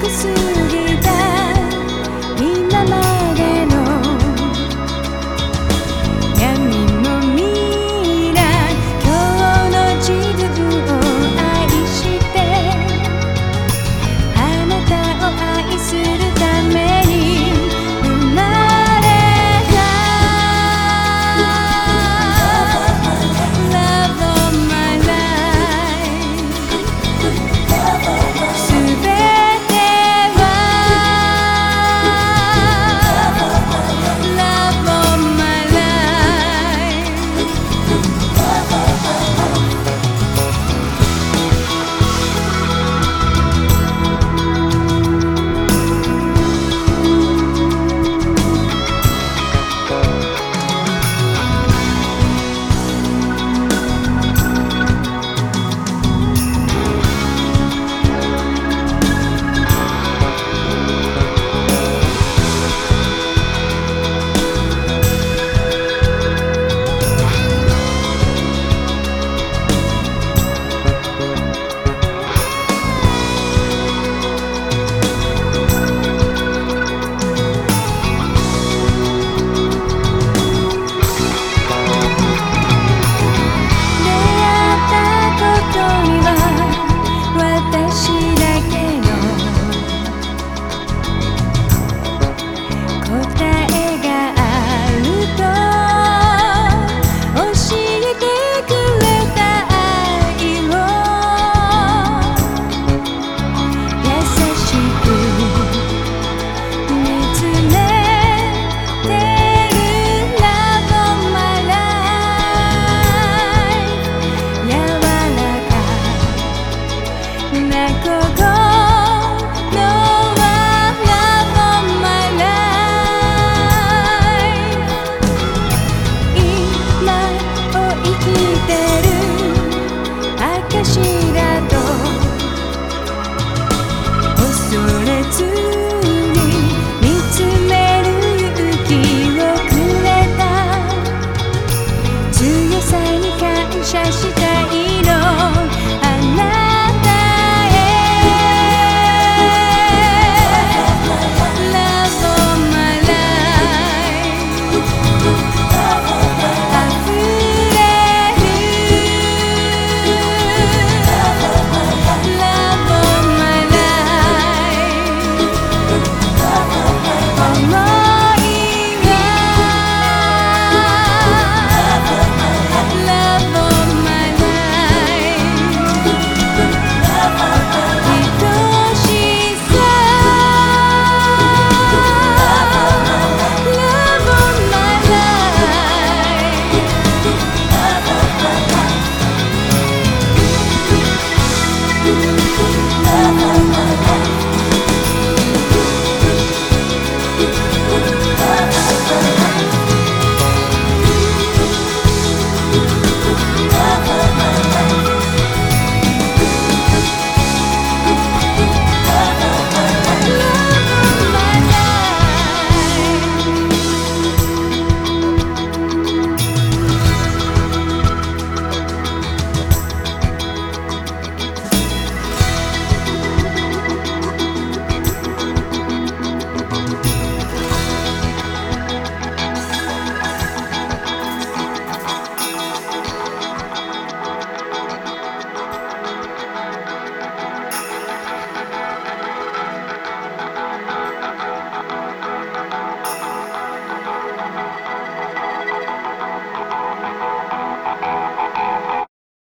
could see like a